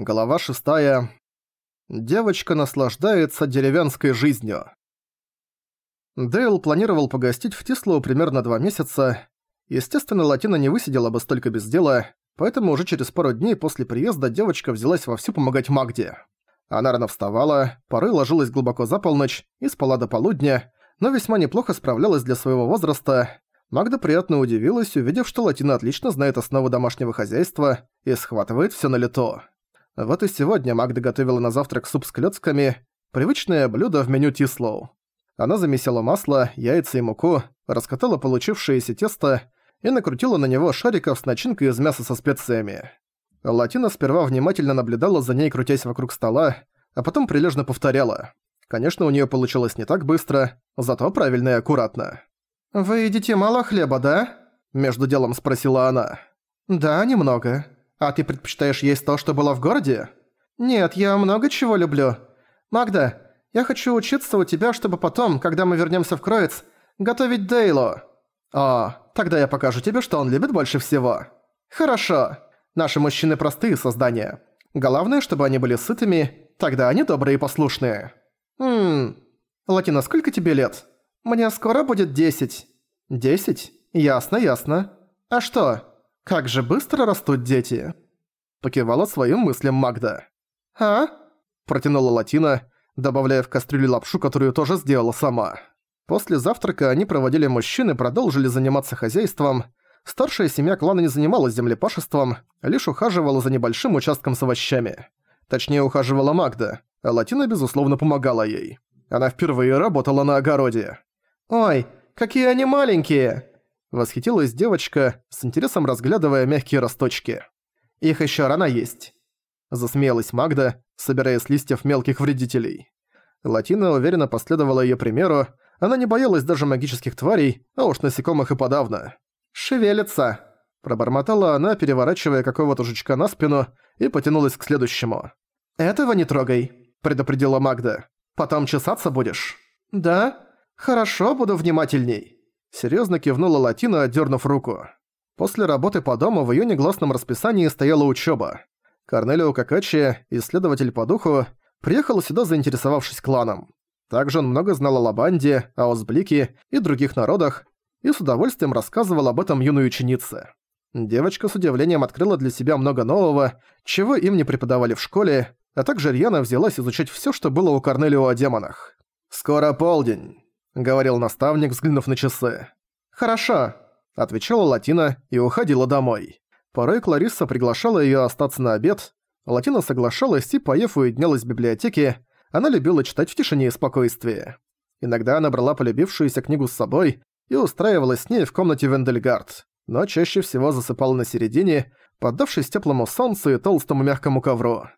Глава шестая. Девочка наслаждается деревенской жизнью. Дейл планировал погостить в Тислоу примерно два месяца. Естественно, Латина не высидела бы столько без дела, поэтому уже через пару дней после приезда девочка взялась вовсю помогать Магде. Она рано вставала, порой ложилась глубоко за полночь и спала до полудня, но весьма неплохо справлялась для своего возраста. Магда приятно удивилась, увидев, что Латина отлично знает основы домашнего хозяйства и схватывает всё на лето. Вот и сегодня Магда готовила на завтрак суп с клёцками, привычное блюдо в меню Тислоу. Она замесила масло, яйца и муку, раскатала получившееся тесто и накрутила на него шариков с начинкой из мяса со специями. Латина сперва внимательно наблюдала за ней, крутясь вокруг стола, а потом прилежно повторяла. Конечно, у неё получилось не так быстро, зато правильно и аккуратно. «Вы едите мало хлеба, да?» – между делом спросила она. «Да, немного. А ты предпочитаешь есть то, что было в городе? Нет, я много чего люблю. Магда, я хочу учиться у тебя, чтобы потом, когда мы вернемся в Кроиц, готовить Дейло. О, тогда я покажу тебе, что он любит больше всего. Хорошо. Наши мужчины простые создания. Главное, чтобы они были сытыми, тогда они добрые и послушные. Ммм. Латина, сколько тебе лет? Мне скоро будет десять. Десять? Ясно, ясно. А что? «Как же быстро растут дети!» Покивала своим мыслям Магда. «А?» Протянула Латина, добавляя в кастрюлю лапшу, которую тоже сделала сама. После завтрака они проводили мужчин и продолжили заниматься хозяйством. Старшая семья клана не занималась землепашеством, лишь ухаживала за небольшим участком с овощами. Точнее, ухаживала Магда, а Латина, безусловно, помогала ей. Она впервые работала на огороде. «Ой, какие они маленькие!» Восхитилась девочка, с интересом разглядывая мягкие росточки. «Их ещё рано есть». Засмеялась Магда, собирая с листьев мелких вредителей. Латина уверенно последовала её примеру, она не боялась даже магических тварей, а уж насекомых и подавно. «Шевелится!» Пробормотала она, переворачивая какого-то жучка на спину, и потянулась к следующему. «Этого не трогай», — предупредила Магда. «Потом чесаться будешь?» «Да? Хорошо, буду внимательней». Серьезно кивнула Латина, отдернув руку. После работы по дому в её негласном расписании стояла учёба. Корнелио Какачи, исследователь по духу, приехал сюда, заинтересовавшись кланом. Также он много знал о Лабанде, Аусблике и других народах, и с удовольствием рассказывал об этом юной ученице. Девочка с удивлением открыла для себя много нового, чего им не преподавали в школе, а также рьяно взялась изучать всё, что было у Корнелио о демонах. «Скоро полдень говорил наставник, взглянув на часы. «Хорошо», — отвечала Латина и уходила домой. Порой Кларисса приглашала её остаться на обед. Латина соглашалась и, поев, уединялась в библиотеке. Она любила читать в тишине и спокойствии. Иногда она брала полюбившуюся книгу с собой и устраивалась с ней в комнате Вендельгард, но чаще всего засыпала на середине, поддавшись теплому солнцу и толстому мягкому ковру.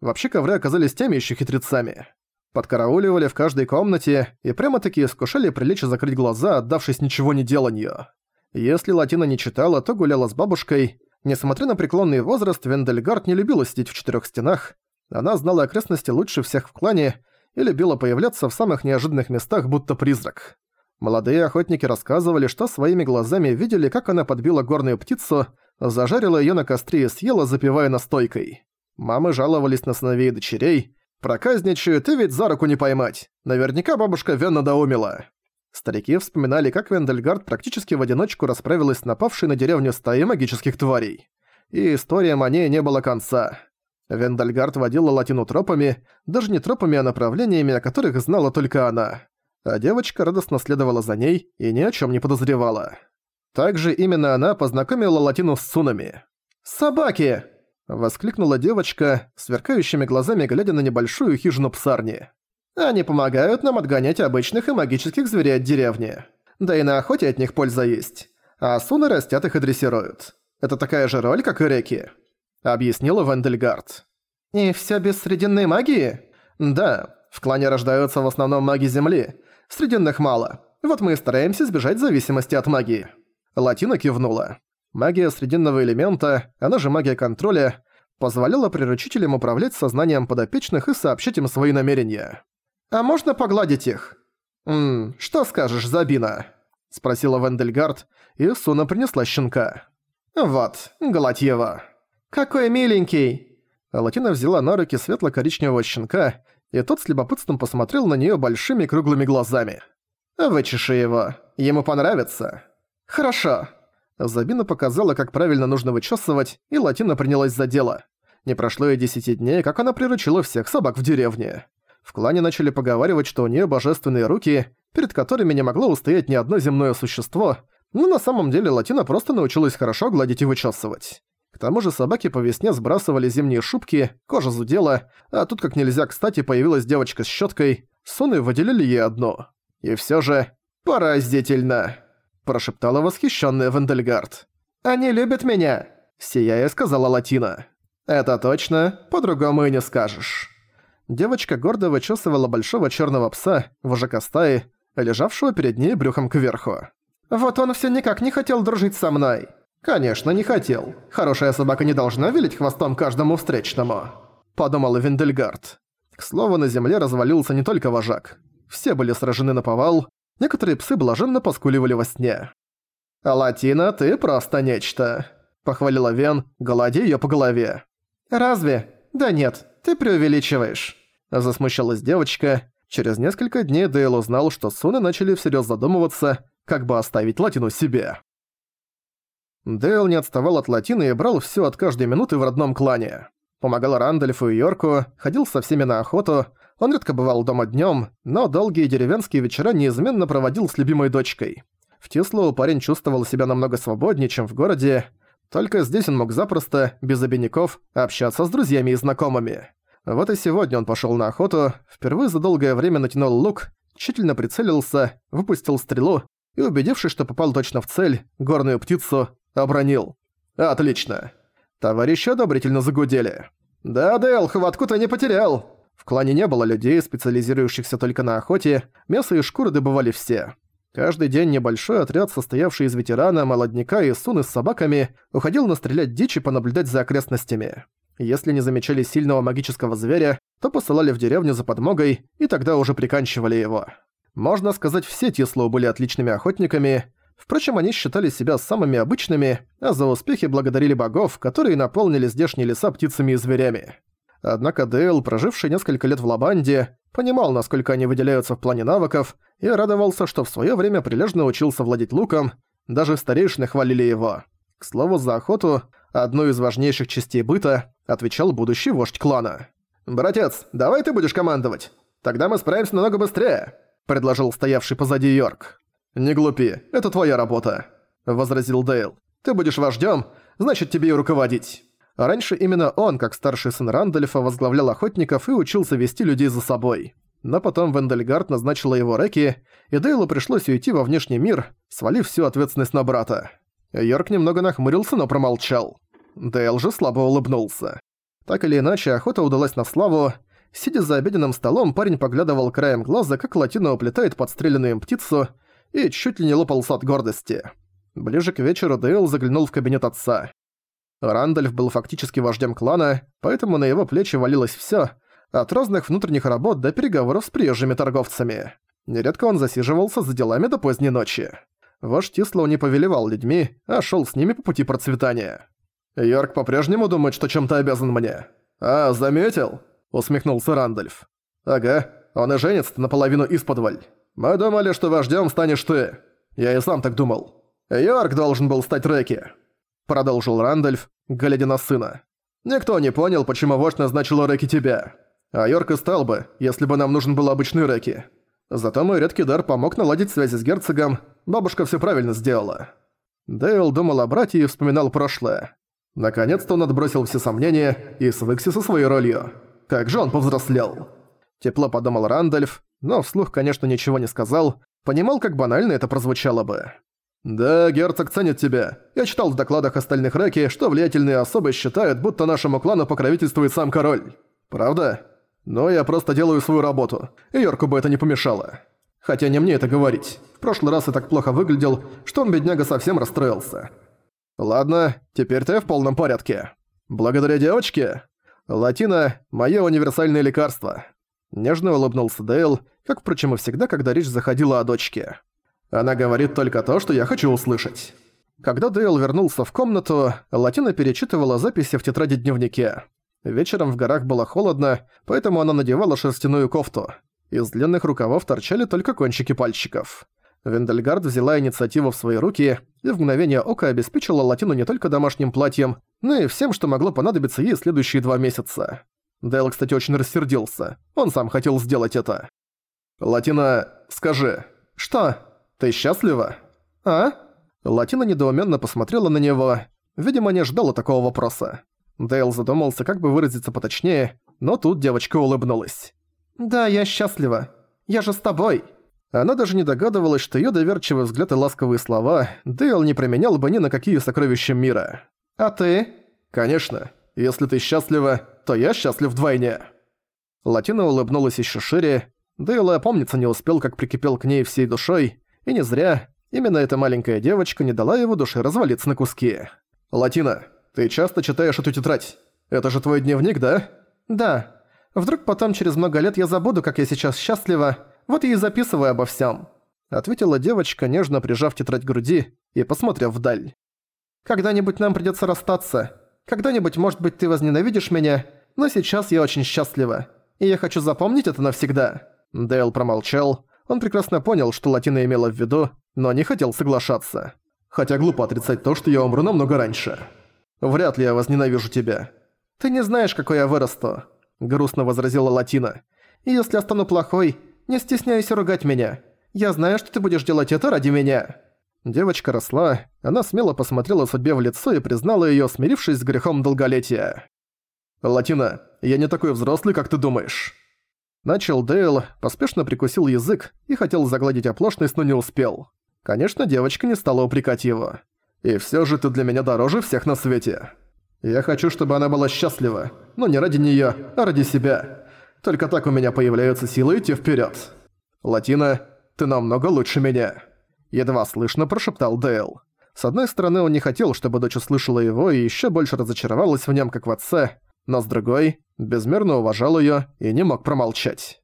Вообще ковры оказались теми ещё хитрецами подкарауливали в каждой комнате и прямо-таки искушали прилечь закрыть глаза, отдавшись ничего не деланию. Если Латина не читала, то гуляла с бабушкой. Несмотря на преклонный возраст, Вендельгард не любила сидеть в четырех стенах. Она знала окрестности лучше всех в клане и любила появляться в самых неожиданных местах, будто призрак. Молодые охотники рассказывали, что своими глазами видели, как она подбила горную птицу, зажарила её на костре и съела, запивая настойкой. Мамы жаловались на сыновей и дочерей, Проказничаю, ты ведь за руку не поймать. Наверняка бабушка Вен надоумила». Старики вспоминали, как Вендельгард практически в одиночку расправилась с напавшей на деревню стаи магических тварей. И историям о ней не было конца. Вендельгард водила Латину тропами, даже не тропами, а направлениями, о которых знала только она. А девочка радостно следовала за ней и ни о чем не подозревала. Также именно она познакомила Латину с Сунами. «Собаки!» Воскликнула девочка, сверкающими глазами глядя на небольшую хижину псарни. «Они помогают нам отгонять обычных и магических зверей от деревни. Да и на охоте от них польза есть. А суны растят их и дрессируют. Это такая же роль, как и реки», — объяснила Вендельгард. «И всё без срединной магии?» «Да, в клане рождаются в основном маги Земли. Срединных мало. Вот мы и стараемся избежать зависимости от магии». Латина кивнула. Магия срединного элемента, она же магия контроля, позволяла приручителям управлять сознанием подопечных и сообщить им свои намерения. «А можно погладить их?» «Ммм, что скажешь, Забина?» – спросила Вендельгард, и Суна принесла щенка. «Вот, гладь его». «Какой миленький!» Латина взяла на руки светло-коричневого щенка, и тот с любопытством посмотрел на неё большими круглыми глазами. «Вычеши его. Ему понравится». «Хорошо». Забина показала, как правильно нужно вычесывать, и Латина принялась за дело. Не прошло и десяти дней, как она приручила всех собак в деревне. В клане начали поговаривать, что у неё божественные руки, перед которыми не могло устоять ни одно земное существо, но на самом деле Латина просто научилась хорошо гладить и вычесывать. К тому же собаки по весне сбрасывали зимние шубки, кожа зудела, а тут как нельзя кстати появилась девочка с щеткой, Суны выделили ей одно. И все же «Поразительно!» – прошептала восхищенная Вендельгард. «Они любят меня!» – сияя сказала Латина. «Это точно, по-другому и не скажешь». Девочка гордо вычесывала большого черного пса, вожака стаи, лежавшего перед ней брюхом кверху. «Вот он все никак не хотел дружить со мной. «Конечно, не хотел. Хорошая собака не должна вилить хвостом каждому встречному», — подумал Виндельгард. К слову, на земле развалился не только вожак. Все были сражены на повал, некоторые псы блаженно поскуливали во сне. «Латина, ты просто нечто», — похвалила Вен, гладя её по голове. «Разве? Да нет, ты преувеличиваешь», — засмущалась девочка. Через несколько дней Дейл узнал, что Суны начали всерьёз задумываться, как бы оставить Латину себе. Дейл не отставал от Латины и брал всё от каждой минуты в родном клане. Помогал Рандольфу и Йорку, ходил со всеми на охоту, он редко бывал дома днём, но долгие деревенские вечера неизменно проводил с любимой дочкой. В Тислоу парень чувствовал себя намного свободнее, чем в городе, только здесь он мог запросто, без обиняков, общаться с друзьями и знакомыми. Вот и сегодня он пошёл на охоту, впервые за долгое время натянул лук, тщательно прицелился, выпустил стрелу и, убедившись, что попал точно в цель, горную птицу, Обронил. Отлично. Товарищи одобрительно загудели. Да, Дэл, хватку ты не потерял. В клане не было людей, специализирующихся только на охоте, мясо и шкуры добывали все. Каждый день небольшой отряд, состоявший из ветерана, молодняка и суны с собаками, уходил настрелять дичь и понаблюдать за окрестностями. Если не замечали сильного магического зверя, то посылали в деревню за подмогой, и тогда уже приканчивали его. Можно сказать, все Тислоу были отличными охотниками, Впрочем, они считали себя самыми обычными, а за успехи благодарили богов, которые наполнили здешние леса птицами и зверями. Однако Дейл, проживший несколько лет в Лабанде, понимал, насколько они выделяются в плане навыков, и радовался, что в своё время прилежно учился владеть луком, даже старейшины хвалили его. К слову, за охоту, одну из важнейших частей быта, отвечал будущий вождь клана. «Братец, давай ты будешь командовать. Тогда мы справимся намного быстрее», — предложил стоявший позади Йорк. «Не глупи, это твоя работа», — возразил Дейл. «Ты будешь вождём, значит тебе и руководить». Раньше именно он, как старший сын Рандольфа, возглавлял охотников и учился вести людей за собой. Но потом Вендельгард назначила его Реки, и Дейлу пришлось уйти во внешний мир, свалив всю ответственность на брата. Йорк немного нахмурился, но промолчал. Дейл же слабо улыбнулся. Так или иначе, охота удалась на славу. Сидя за обеденным столом, парень поглядывал краем глаза, как Латина уплетает подстреленную им птицу, и чуть ли не лопался от гордости. Ближе к вечеру Дейл заглянул в кабинет отца. Рандольф был фактически вождем клана, поэтому на его плечи валилось всё, от разных внутренних работ до переговоров с приезжими торговцами. Нередко он засиживался за делами до поздней ночи. Вождь Тислоу не повелевал людьми, а шёл с ними по пути процветания. «Йорк по-прежнему думает, что чем-то обязан мне». «А, заметил?» — усмехнулся Рандольф. «Ага, он и женится наполовину исподволь. Мы думали, что вождем станешь ты. Я и сам так думал. Йорк должен был стать Рэки», — продолжил Рандольф, глядя на сына. «Никто не понял, почему вождь назначил Рэки тебя. А Йорк и стал бы, если бы нам нужен был обычный Рэки. Зато мой редкий дар помог наладить связи с герцогом, бабушка все правильно сделала». Дейл думал о брате и вспоминал прошлое. Наконец-то он отбросил все сомнения и свыкся со своей ролью. Как же он повзрослел. Тепло подумал Рандольф, но вслух, конечно, ничего не сказал, понимал, как банально это прозвучало бы. «Да, герцог ценит тебя. Я читал в докладах остальных Рэки, что влиятельные особы считают, будто нашему клану покровительствует сам король. Правда? Но я просто делаю свою работу, и Йорку бы это не помешало. Хотя не мне это говорить. В прошлый раз я так плохо выглядел, что он, бедняга, совсем расстроился. Ладно, теперь ты в полном порядке. Благодаря девочке? Латина – мое универсальное лекарство. Нежно улыбнулся Дейл, как, впрочем, и всегда, когда речь заходила о дочке. Она говорит только то, что я хочу услышать. Когда Дейл вернулся в комнату, Латина перечитывала записи в тетради дневнике. Вечером в горах было холодно, поэтому она надевала шерстяную кофту. Из длинных рукавов торчали только кончики пальчиков. Вендельгард взяла инициативу в свои руки и в мгновение ока обеспечила Латину не только домашним платьем, но и всем, что могло понадобиться ей следующие два месяца. Дейл, кстати, очень рассердился. Он сам хотел сделать это. «Латина, скажи, что? Ты счастлива?» «А?» Латина недоуменно посмотрела на него. Видимо, не ожидала такого вопроса. Дейл задумался, как бы выразиться поточнее, но тут девочка улыбнулась. «Да, я счастлива. Я же с тобой». Она даже не догадывалась, что её доверчивый взгляд и ласковые слова Дейл не применял бы ни на какие сокровища мира. «А ты?» «Конечно. Если ты счастлива, то я счастлив вдвойне». Латина улыбнулась ещё шире. Дейл опомниться не успел, как прикипел к ней всей душой. И не зря. Именно эта маленькая девочка не дала его душе развалиться на куски. «Латина, ты часто читаешь эту тетрадь? Это же твой дневник, да?» «Да. Вдруг потом через много лет я забуду, как я сейчас счастлива, вот я и записываю обо всем. Ответила девочка, нежно прижав тетрадь к груди и посмотрев вдаль. «Когда-нибудь нам придется расстаться. Когда-нибудь, может быть, ты возненавидишь меня, но сейчас я очень счастлива. И я хочу запомнить это навсегда». Дейл промолчал. Он прекрасно понял, что Латина имела в виду, но не хотел соглашаться. Хотя глупо отрицать то, что я умру намного раньше. Вряд ли я возненавижу тебя. Ты не знаешь, какой я вырасту, грустно возразила Латина. И если я стану плохой, не стесняйся ругать меня. Я знаю, что ты будешь делать это ради меня». Девочка росла, она смело посмотрела судьбе в лицо и признала её, смирившись с грехом долголетия. «Латина, я не такой взрослый, как ты думаешь». Начал Дейл, поспешно прикусил язык и хотел загладить оплошность, но не успел. Конечно, девочка не стала упрекать его. «И всё же ты для меня дороже всех на свете. Я хочу, чтобы она была счастлива, но не ради неё, а ради себя. Только так у меня появляются силы идти вперед. Латина, ты намного лучше меня. Едва слышно прошептал Дейл. С одной стороны, он не хотел, чтобы дочь услышала его и еще больше разочаровалась в нем, как в отце, но с другой, безмерно уважал ее и не мог промолчать.